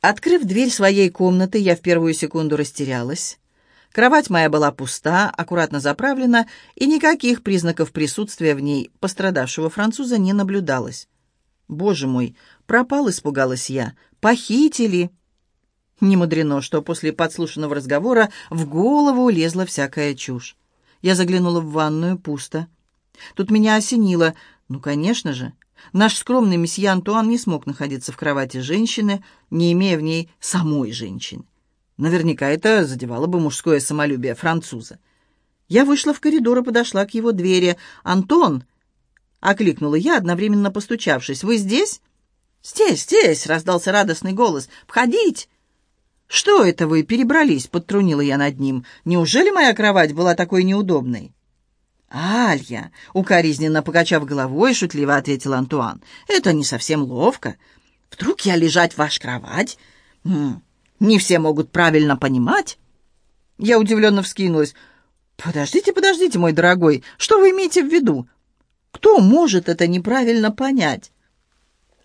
Открыв дверь своей комнаты, я в первую секунду растерялась. Кровать моя была пуста, аккуратно заправлена, и никаких признаков присутствия в ней пострадавшего француза не наблюдалось. «Боже мой, пропал», — испугалась я. «Похитили». Не мудрено, что после подслушанного разговора в голову лезла всякая чушь. Я заглянула в ванную, пусто. Тут меня осенило. Ну, конечно же, наш скромный месье Антуан не смог находиться в кровати женщины, не имея в ней самой женщины. Наверняка это задевало бы мужское самолюбие француза. Я вышла в коридор и подошла к его двери. «Антон!» — окликнула я, одновременно постучавшись. «Вы здесь?» «Здесь, здесь!» — раздался радостный голос. «Входить!» «Что это вы перебрались?» — подтрунила я над ним. «Неужели моя кровать была такой неудобной?» «Алья!» — укоризненно покачав головой, шутливо ответил Антуан. «Это не совсем ловко. Вдруг я лежать в ваш кровать? М -м, не все могут правильно понимать». Я удивленно вскинулась. «Подождите, подождите, мой дорогой, что вы имеете в виду? Кто может это неправильно понять?»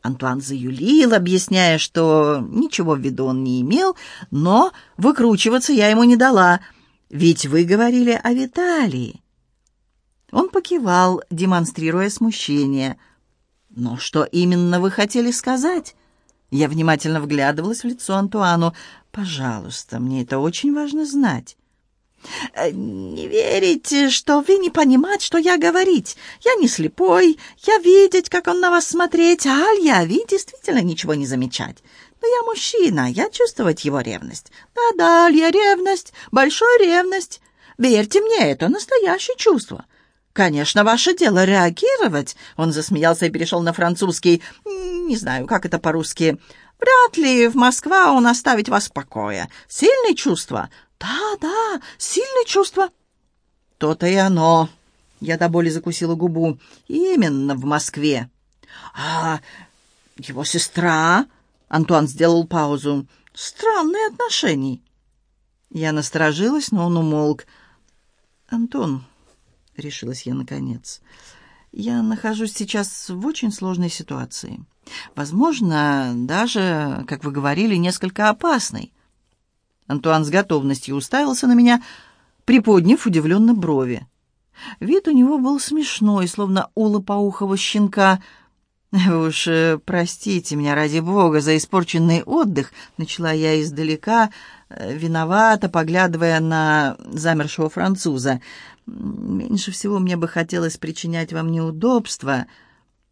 Антуан заюлил, объясняя, что ничего в виду он не имел, но выкручиваться я ему не дала, ведь вы говорили о Виталии. Покивал, демонстрируя смущение. «Но что именно вы хотели сказать?» Я внимательно вглядывалась в лицо Антуану. «Пожалуйста, мне это очень важно знать». Э, «Не верите, что вы не понимать, что я говорить. Я не слепой, я видеть, как он на вас смотреть, а Алья, вы действительно ничего не замечать. Но я мужчина, я чувствовать его ревность. Да-да, Алья, ревность, большая ревность. Верьте мне, это настоящее чувство». «Конечно, ваше дело реагировать», — он засмеялся и перешел на французский. «Не знаю, как это по-русски. Вряд ли в Москва он оставить вас в покое. Сильные чувства. «Да, да, сильное чувство». «То-то и оно». Я до боли закусила губу. «Именно в Москве». «А его сестра?» Антуан сделал паузу. «Странные отношения». Я насторожилась, но он умолк. «Антон», — решилась я наконец, — «я нахожусь сейчас в очень сложной ситуации. Возможно, даже, как вы говорили, несколько опасной. Антуан с готовностью уставился на меня, приподняв удивленно брови. Вид у него был смешной, словно у лопоухого щенка. «Вы уж э, простите меня, ради бога, за испорченный отдых», — начала я издалека, э, виновата, поглядывая на замершего француза. «Меньше всего мне бы хотелось причинять вам неудобства».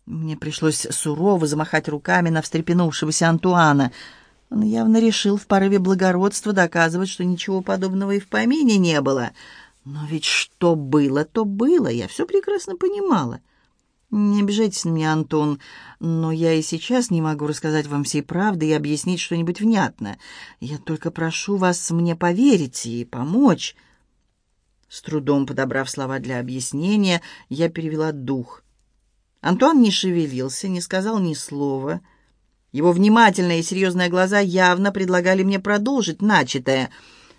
Мне пришлось сурово замахать руками на встрепенувшегося Антуана — он явно решил в порыве благородства доказывать, что ничего подобного и в помине не было. Но ведь что было, то было, я все прекрасно понимала. Не обижайтесь на меня, Антон, но я и сейчас не могу рассказать вам всей правды и объяснить что-нибудь внятно. Я только прошу вас мне поверить и помочь. С трудом подобрав слова для объяснения, я перевела дух. Антон не шевелился, не сказал ни слова — его внимательные и серьезные глаза явно предлагали мне продолжить начатое.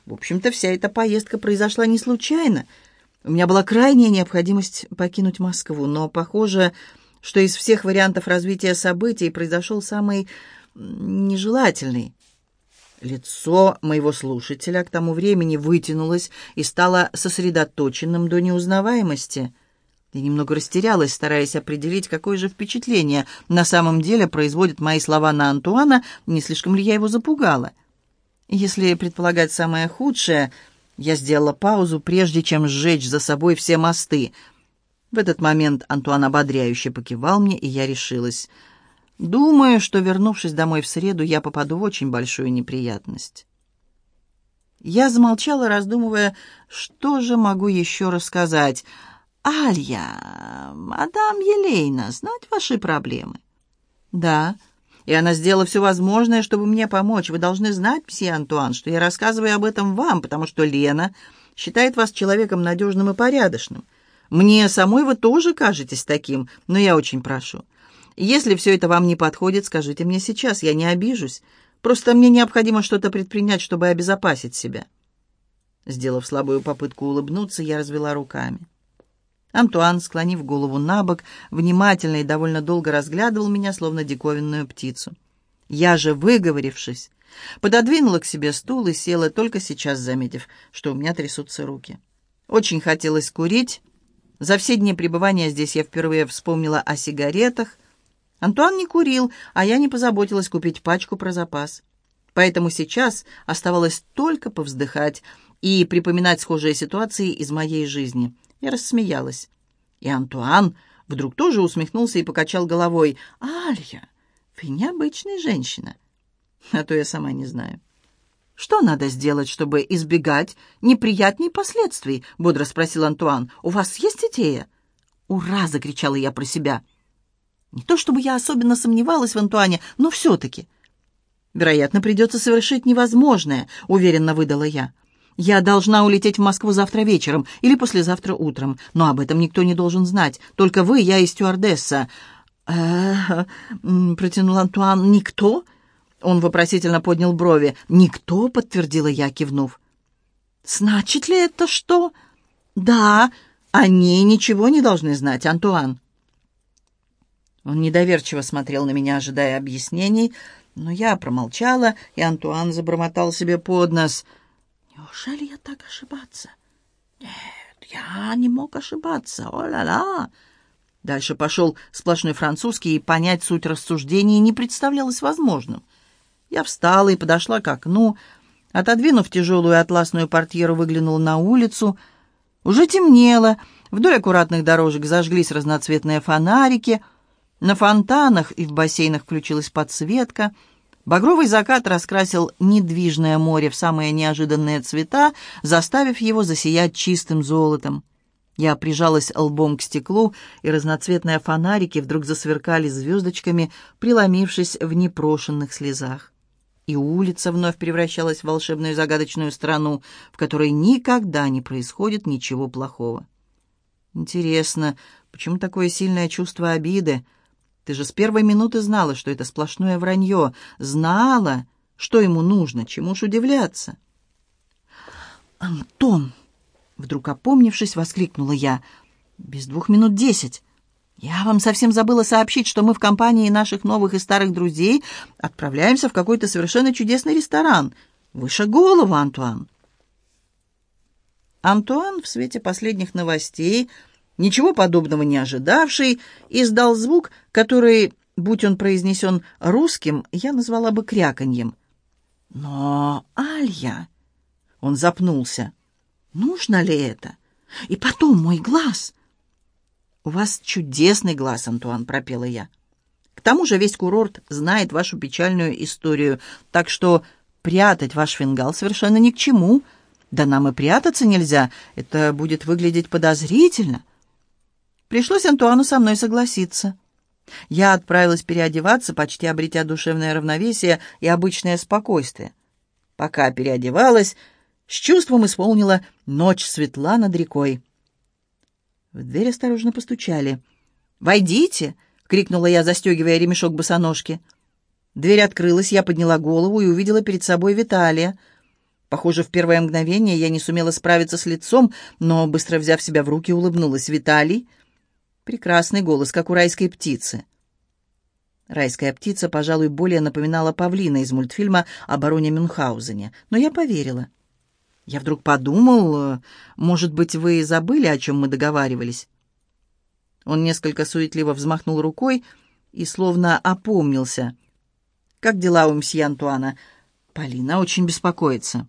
В общем-то, вся эта поездка произошла не случайно. У меня была крайняя необходимость покинуть Москву, но похоже, что из всех вариантов развития событий произошел самый нежелательный. Лицо моего слушателя к тому времени вытянулось и стало сосредоточенным до неузнаваемости. Я немного растерялась, стараясь определить, какое же впечатление на самом деле производят мои слова на Антуана, не слишком ли я его запугала. Если предполагать самое худшее, я сделала паузу, прежде чем сжечь за собой все мосты. В этот момент Антуан ободряюще покивал мне, и я решилась. Думаю, что, вернувшись домой в среду, я попаду в очень большую неприятность. Я замолчала, раздумывая, что же могу еще рассказать — «Алья, мадам Елейна, знать ваши проблемы?» «Да, и она сделала все возможное, чтобы мне помочь. Вы должны знать, мсье Антуан, что я рассказываю об этом вам, потому что Лена считает вас человеком надежным и порядочным. Мне самой вы тоже кажетесь таким, но я очень прошу. Если все это вам не подходит, скажите мне сейчас, я не обижусь. Просто мне необходимо что-то предпринять, чтобы обезопасить себя». Сделав слабую попытку улыбнуться, я развела руками. Антуан, склонив голову на бок, внимательно и довольно долго разглядывал меня, словно диковинную птицу. Я же, выговорившись, Пододвинула к себе стул и села, только сейчас заметив, что у меня трясутся руки. Очень хотелось курить. За все дни пребывания здесь я впервые вспомнила о сигаретах. Антуан не курил, а я не позаботилась купить пачку про запас. Поэтому сейчас оставалось только повздыхать и припоминать схожие ситуации из моей жизни. Я рассмеялась. И Антуан вдруг тоже усмехнулся и покачал головой. «Алья, вы необычная женщина». А то я сама не знаю. «Что надо сделать, чтобы избегать неприятней последствий?» — бодро спросил Антуан. «У вас есть идея?» «Ура!» — закричала я про себя. Не то чтобы я особенно сомневалась в Антуане, но все-таки. «Вероятно, придется совершить невозможное», — уверенно выдала я. «Я должна улететь в Москву завтра вечером или послезавтра утром, но об этом никто не должен знать. Только вы, я и стюардесса». «Э-э-э», протянул Антуан, «никто?» Он вопросительно поднял брови. «Никто», — подтвердила я, кивнув. «Значит ли это что?» «Да, они ничего не должны знать, Антуан». Он недоверчиво смотрел на меня, ожидая объяснений, но я промолчала, и Антуан забормотал себе под нос. «Неужели я так ошибаться?» «Нет, я не мог ошибаться. О-ла-ла!» Дальше пошел сплошной французский, и понять суть рассуждений не представлялось возможным. Я встала и подошла к окну. Отодвинув тяжелую атласную портьеру, выглянула на улицу. Уже темнело. Вдоль аккуратных дорожек зажглись разноцветные фонарики. На фонтанах и в бассейнах включилась подсветка. Багровый закат раскрасил недвижное море в самые неожиданные цвета, заставив его засиять чистым золотом. Я прижалась лбом к стеклу, и разноцветные фонарики вдруг засверкали звездочками, преломившись в непрошенных слезах и улица вновь превращалась в волшебную загадочную страну, в которой никогда не происходит ничего плохого. Интересно, почему такое сильное чувство обиды? Ты же с первой минуты знала, что это сплошное вранье. Знала, что ему нужно, чему ж удивляться. «Антон!» — вдруг опомнившись, воскликнула я. «Без двух минут десять. «Я вам совсем забыла сообщить, что мы в компании наших новых и старых друзей отправляемся в какой-то совершенно чудесный ресторан. Выше голову, Антуан!» Антуан в свете последних новостей, ничего подобного не ожидавший, издал звук, который, будь он произнесен русским, я назвала бы кряканьем. «Но, Алья...» Он запнулся. «Нужно ли это? И потом мой глаз...» «У вас чудесный глаз, Антуан», — пропела я. «К тому же весь курорт знает вашу печальную историю, так что прятать ваш фингал совершенно ни к чему. Да нам и прятаться нельзя, это будет выглядеть подозрительно». Пришлось Антуану со мной согласиться. Я отправилась переодеваться, почти обретя душевное равновесие и обычное спокойствие. Пока переодевалась, с чувством исполнила «Ночь светла над рекой». В дверь осторожно постучали. «Войдите!» — крикнула я, застегивая ремешок босоножки. Дверь открылась, я подняла голову и увидела перед собой Виталия. Похоже, в первое мгновение я не сумела справиться с лицом, но, быстро взяв себя в руки, улыбнулась. «Виталий?» Прекрасный голос, как у райской птицы. Райская птица, пожалуй, более напоминала павлина из мультфильма о бароне Мюнхгаузене, но я поверила. Я вдруг подумал, может быть, вы забыли, о чем мы договаривались?» Он несколько суетливо взмахнул рукой и словно опомнился. «Как дела у мсье Антуана?» «Полина очень беспокоится».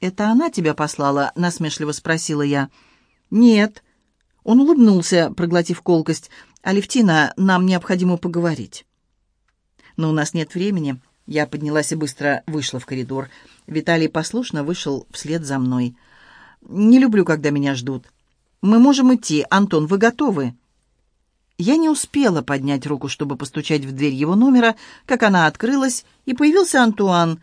«Это она тебя послала?» — насмешливо спросила я. «Нет». Он улыбнулся, проглотив колкость. «Алевтина, нам необходимо поговорить». «Но у нас нет времени». Я поднялась и быстро вышла в коридор. Виталий послушно вышел вслед за мной. «Не люблю, когда меня ждут. Мы можем идти. Антон, вы готовы?» Я не успела поднять руку, чтобы постучать в дверь его номера, как она открылась, и появился Антуан,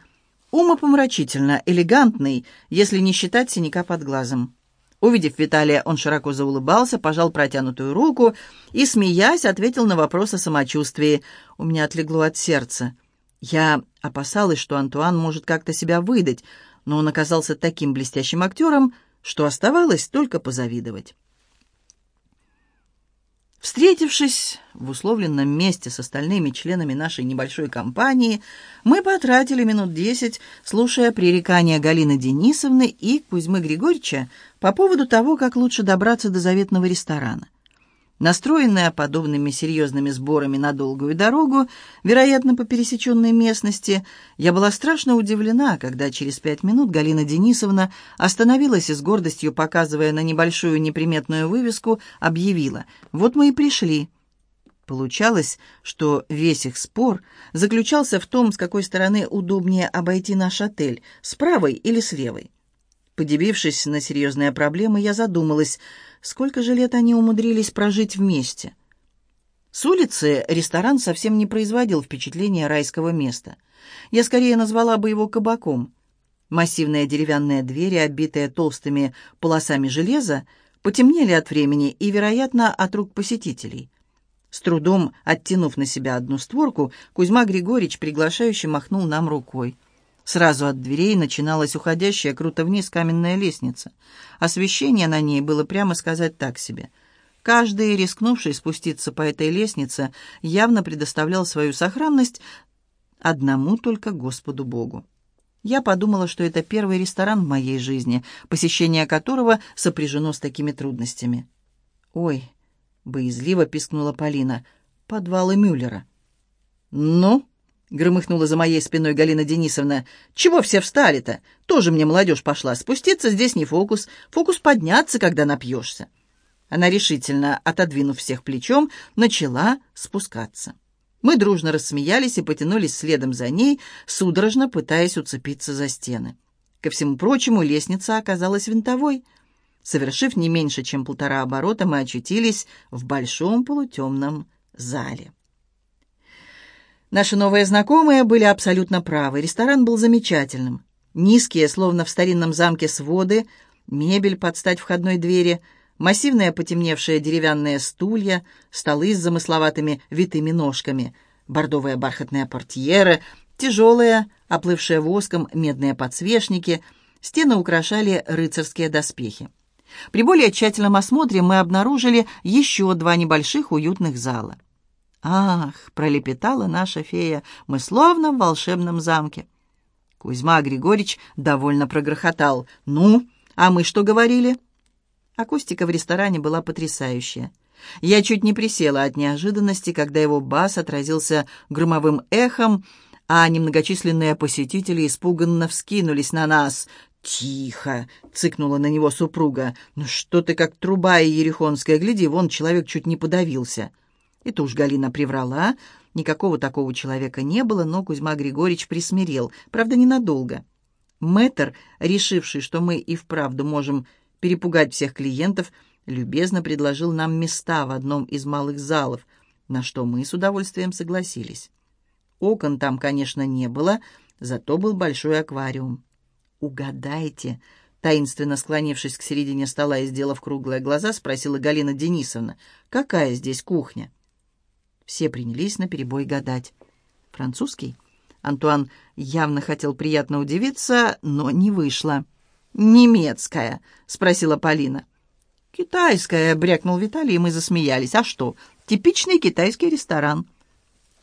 умопомрачительно, элегантный, если не считать синяка под глазом. Увидев Виталия, он широко заулыбался, пожал протянутую руку и, смеясь, ответил на вопрос о самочувствии. У меня отлегло от сердца. Я опасалась, что Антуан может как-то себя выдать, но он оказался таким блестящим актером, что оставалось только позавидовать. Встретившись в условленном месте с остальными членами нашей небольшой компании, мы потратили минут десять, слушая пререкания Галины Денисовны и Кузьмы Григорьевича по поводу того, как лучше добраться до заветного ресторана. Настроенная подобными серьезными сборами на долгую дорогу, вероятно, по пересеченной местности, я была страшно удивлена, когда через пять минут Галина Денисовна остановилась и с гордостью, показывая на небольшую неприметную вывеску, объявила «Вот мы и пришли». Получалось, что весь их спор заключался в том, с какой стороны удобнее обойти наш отель, с правой или с левой. Подивившись на серьезные проблемы, я задумалась – Сколько же лет они умудрились прожить вместе? С улицы ресторан совсем не производил впечатления райского места. Я скорее назвала бы его кабаком. Массивные деревянные двери, обитые толстыми полосами железа, потемнели от времени и, вероятно, от рук посетителей. С трудом оттянув на себя одну створку, Кузьма Григорьевич приглашающе махнул нам рукой. Сразу от дверей начиналась уходящая круто вниз каменная лестница. Освещение на ней было, прямо сказать, так себе. Каждый, рискнувший спуститься по этой лестнице, явно предоставлял свою сохранность одному только Господу Богу. Я подумала, что это первый ресторан в моей жизни, посещение которого сопряжено с такими трудностями. «Ой!» — боязливо пискнула Полина. «Подвалы Мюллера». «Ну?» — громыхнула за моей спиной Галина Денисовна. «Чего все встали-то? Тоже мне молодежь пошла. Спуститься здесь не фокус. Фокус подняться, когда напьешься». Она решительно, отодвинув всех плечом, начала спускаться. Мы дружно рассмеялись и потянулись следом за ней, судорожно пытаясь уцепиться за стены. Ко всему прочему, лестница оказалась винтовой. Совершив не меньше, чем полтора оборота, мы очутились в большом полутемном зале. Наши новые знакомые были абсолютно правы. Ресторан был замечательным. Низкие, словно в старинном замке, своды, мебель под стать входной двери, массивные потемневшие деревянные стулья, столы с замысловатыми витыми ножками, бордовые бархатные портьеры, тяжелые, оплывшие воском медные подсвечники, стены украшали рыцарские доспехи. При более тщательном осмотре мы обнаружили еще два небольших уютных зала — «Ах!» — пролепетала наша фея. «Мы словно в волшебном замке». Кузьма Григорьевич довольно прогрохотал. «Ну, а мы что говорили?» Акустика в ресторане была потрясающая. Я чуть не присела от неожиданности, когда его бас отразился громовым эхом, а немногочисленные посетители испуганно вскинулись на нас. «Тихо!» — цыкнула на него супруга. «Ну что ты как труба и ерехонская? Гляди, вон человек чуть не подавился». Это уж Галина приврала. Никакого такого человека не было, но Кузьма Григорьевич присмирел. Правда, ненадолго. Мэтр, решивший, что мы и вправду можем перепугать всех клиентов, любезно предложил нам места в одном из малых залов, на что мы с удовольствием согласились. Окон там, конечно, не было, зато был большой аквариум. «Угадайте», таинственно склонившись к середине стола и сделав круглые глаза, спросила Галина Денисовна, «какая здесь кухня?» Все принялись на перебой гадать. Французский? Антуан явно хотел приятно удивиться, но не вышло. «Немецкая?» — спросила Полина. «Китайская», — брякнул Виталий, и мы засмеялись. «А что? Типичный китайский ресторан».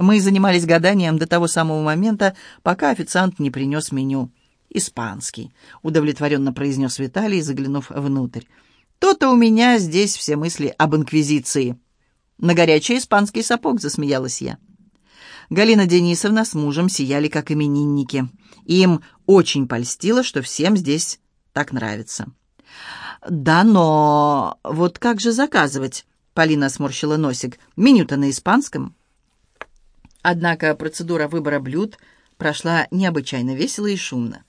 Мы занимались гаданием до того самого момента, пока официант не принес меню. «Испанский», — удовлетворенно произнес Виталий, заглянув внутрь. «То-то у меня здесь все мысли об инквизиции». «На горячий испанский сапог», — засмеялась я. Галина Денисовна с мужем сияли как именинники. Им очень польстило, что всем здесь так нравится. «Да, но вот как же заказывать?» — Полина сморщила носик. «Меню-то на испанском». Однако процедура выбора блюд прошла необычайно весело и шумно.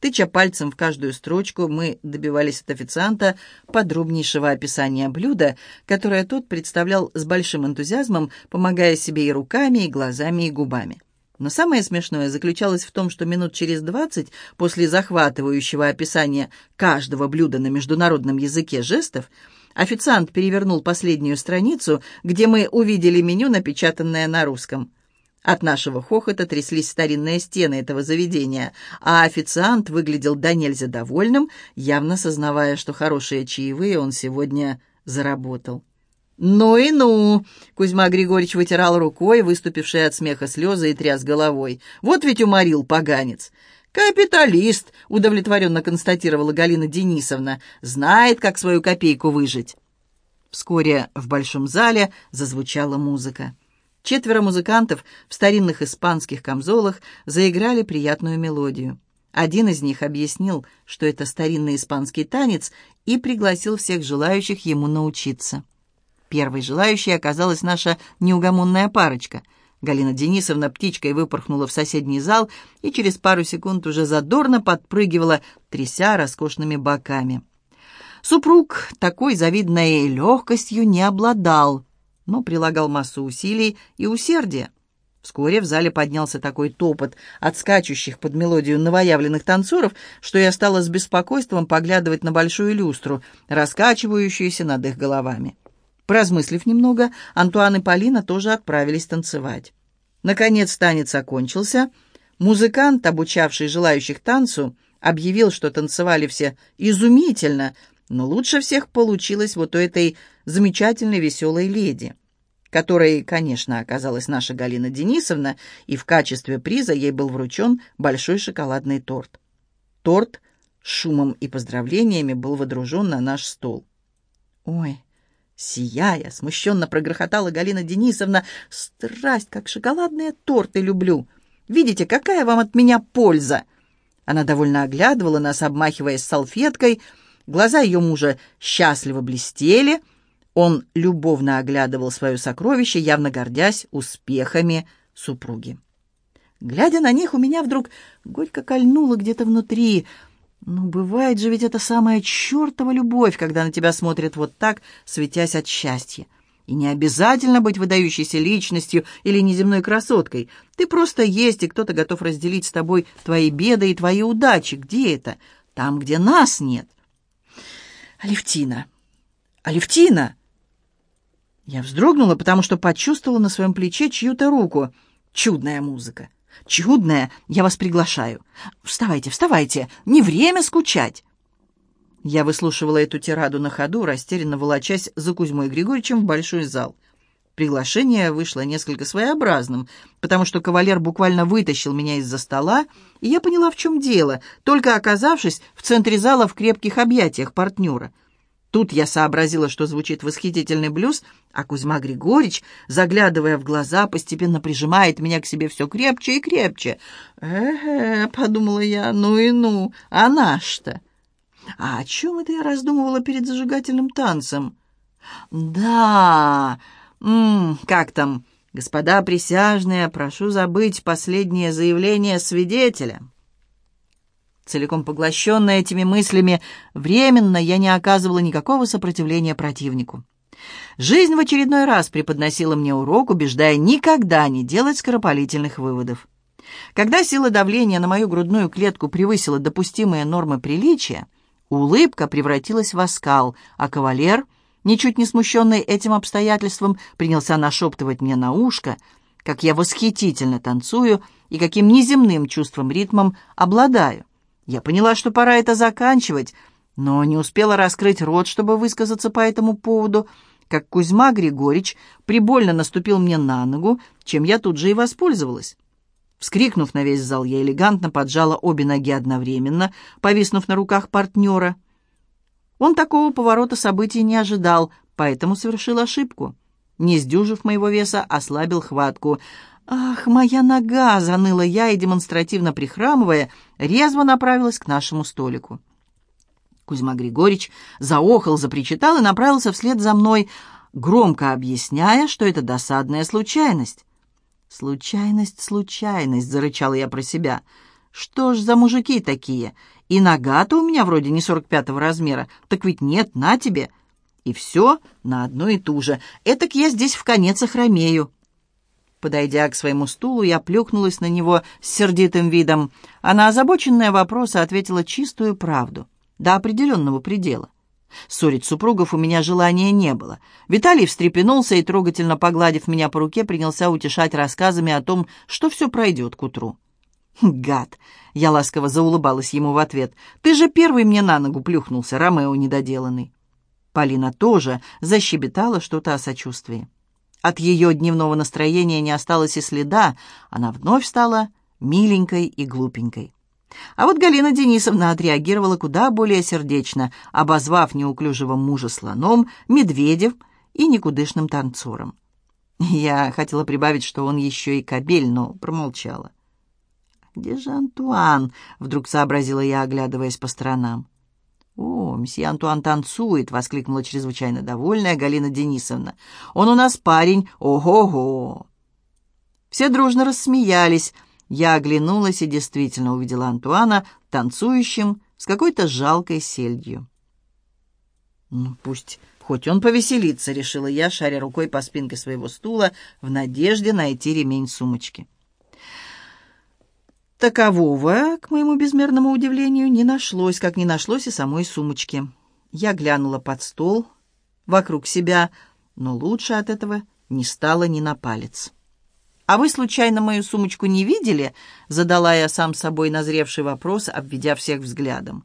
Тыча пальцем в каждую строчку, мы добивались от официанта подробнейшего описания блюда, которое тот представлял с большим энтузиазмом, помогая себе и руками, и глазами, и губами. Но самое смешное заключалось в том, что минут через двадцать после захватывающего описания каждого блюда на международном языке жестов официант перевернул последнюю страницу, где мы увидели меню, напечатанное на русском. От нашего хохота тряслись старинные стены этого заведения, а официант выглядел до нельзя довольным, явно сознавая, что хорошие чаевые он сегодня заработал. «Ну и ну!» — Кузьма Григорьевич вытирал рукой, выступившие от смеха слезы, и тряс головой. «Вот ведь уморил поганец!» «Капиталист!» — удовлетворенно констатировала Галина Денисовна. «Знает, как свою копейку выжить!» Вскоре в большом зале зазвучала музыка. Четверо музыкантов в старинных испанских камзолах заиграли приятную мелодию. Один из них объяснил, что это старинный испанский танец, и пригласил всех желающих ему научиться. Первой желающей оказалась наша неугомонная парочка. Галина Денисовна птичкой выпорхнула в соседний зал и через пару секунд уже задорно подпрыгивала, тряся роскошными боками. Супруг такой завидной легкостью не обладал, но прилагал массу усилий и усердия. Вскоре в зале поднялся такой топот от скачущих под мелодию новоявленных танцоров, что я стала с беспокойством поглядывать на большую люстру, раскачивающуюся над их головами. Поразмыслив немного, Антуан и Полина тоже отправились танцевать. Наконец танец окончился. Музыкант, обучавший желающих танцу, объявил, что танцевали все изумительно, но лучше всех получилось вот у этой замечательной веселой леди — которой, конечно, оказалась наша Галина Денисовна, и в качестве приза ей был вручен большой шоколадный торт. Торт с шумом и поздравлениями был водружен на наш стол. «Ой!» Сияя, смущенно прогрохотала Галина Денисовна. «Страсть, как шоколадные торты люблю! Видите, какая вам от меня польза!» Она довольно оглядывала нас, обмахиваясь салфеткой. Глаза ее мужа счастливо блестели — он любовно оглядывал свое сокровище, явно гордясь успехами супруги. Глядя на них, у меня вдруг горько кольнуло где-то внутри. Ну, бывает же ведь это самая чертова любовь, когда на тебя смотрят вот так, светясь от счастья. И не обязательно быть выдающейся личностью или неземной красоткой. Ты просто есть, и кто-то готов разделить с тобой твои беды и твои удачи. Где это? Там, где нас нет. Алевтина! Алевтина! Я вздрогнула, потому что почувствовала на своем плече чью-то руку. Чудная музыка. Чудная, я вас приглашаю. Вставайте, вставайте, не время скучать. Я выслушивала эту тираду на ходу, растерянно волочась за Кузьмой Григорьевичем в большой зал. Приглашение вышло несколько своеобразным, потому что кавалер буквально вытащил меня из-за стола, и я поняла, в чем дело, только оказавшись в центре зала в крепких объятиях партнера — Тут я сообразила, что звучит восхитительный блюз, а Кузьма Григорьевич, заглядывая в глаза, постепенно прижимает меня к себе все крепче и крепче. «Э-э», — подумала я, — «ну и ну, а наш-то?» А о чем это я раздумывала перед зажигательным танцем? «Да, м -м, как там, господа присяжные, прошу забыть последнее заявление свидетеля». Целиком поглощенная этими мыслями, временно я не оказывала никакого сопротивления противнику. Жизнь в очередной раз преподносила мне урок, убеждая никогда не делать скоропалительных выводов. Когда сила давления на мою грудную клетку превысила допустимые нормы приличия, улыбка превратилась в оскал, а кавалер, ничуть не смущенный этим обстоятельством, принялся нашептывать мне на ушко, как я восхитительно танцую и каким неземным чувством ритмом обладаю. Я поняла, что пора это заканчивать, но не успела раскрыть рот, чтобы высказаться по этому поводу, как Кузьма Григорьевич прибольно наступил мне на ногу, чем я тут же и воспользовалась. Вскрикнув на весь зал, я элегантно поджала обе ноги одновременно, повиснув на руках партнера. Он такого поворота событий не ожидал, поэтому совершил ошибку. Не сдюжив моего веса, ослабил хватку — «Ах, моя нога!» — заныла я и, демонстративно прихрамывая, резво направилась к нашему столику. Кузьма Григорьевич заохал, запричитал и направился вслед за мной, громко объясняя, что это досадная случайность. «Случайность, случайность!» — зарычала я про себя. «Что ж за мужики такие? И нога-то у меня вроде не сорок пятого размера. Так ведь нет, на тебе!» И все на одно и ту же. Этак я здесь в конец охромею. Подойдя к своему стулу, я плюхнулась на него с сердитым видом, а на озабоченные вопросы ответила чистую правду, до определенного предела. Ссорить супругов у меня желания не было. Виталий встрепенулся и, трогательно погладив меня по руке, принялся утешать рассказами о том, что все пройдет к утру. «Гад!» — я ласково заулыбалась ему в ответ. «Ты же первый мне на ногу плюхнулся, Ромео недоделанный». Полина тоже защебетала что-то о сочувствии. От ее дневного настроения не осталось и следа, она вновь стала миленькой и глупенькой. А вот Галина Денисовна отреагировала куда более сердечно, обозвав неуклюжего мужа слоном, медведев и никудышным танцором. Я хотела прибавить, что он еще и кобель, но промолчала. «Где же Антуан?» — вдруг сообразила я, оглядываясь по сторонам. «О, месье Антуан танцует!» — воскликнула чрезвычайно довольная Галина Денисовна. «Он у нас парень! Ого-го!» Все дружно рассмеялись. Я оглянулась и действительно увидела Антуана танцующим с какой-то жалкой сельдью. «Ну, пусть хоть он повеселится», — решила я, шаря рукой по спинке своего стула в надежде найти ремень сумочки. Такового, к моему безмерному удивлению, не нашлось, как не нашлось и самой сумочки. Я глянула под стол, вокруг себя, но лучше от этого не стало ни на палец. «А вы, случайно, мою сумочку не видели?» — задала я сам собой назревший вопрос, обведя всех взглядом.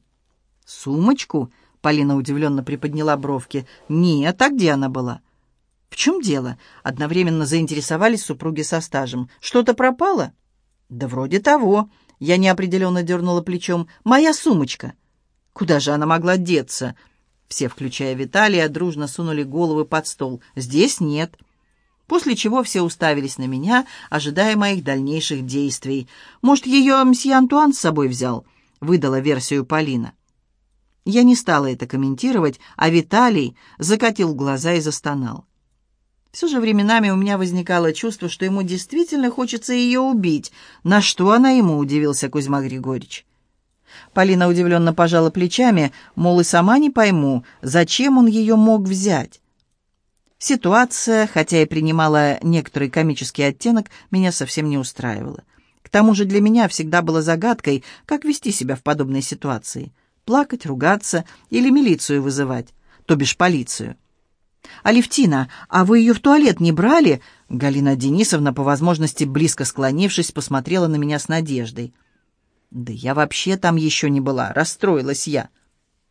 «Сумочку?» — Полина удивленно приподняла бровки. «Нет, а где она была?» «В чем дело?» — одновременно заинтересовались супруги со стажем. «Что-то пропало?» «Да вроде того». Я неопределенно дернула плечом. «Моя сумочка». «Куда же она могла деться?» Все, включая Виталия, дружно сунули головы под стол. «Здесь нет». После чего все уставились на меня, ожидая моих дальнейших действий. «Может, ее мсье Антуан с собой взял?» — выдала версию Полина. Я не стала это комментировать, а Виталий закатил глаза и застонал. Все же временами у меня возникало чувство, что ему действительно хочется ее убить. На что она ему, удивился Кузьма Григорьевич. Полина удивленно пожала плечами, мол, и сама не пойму, зачем он ее мог взять. Ситуация, хотя и принимала некоторый комический оттенок, меня совсем не устраивала. К тому же для меня всегда было загадкой, как вести себя в подобной ситуации. Плакать, ругаться или милицию вызывать, то бишь полицию. «Алевтина, а вы ее в туалет не брали?» Галина Денисовна, по возможности близко склонившись, посмотрела на меня с надеждой. «Да я вообще там еще не была, расстроилась я».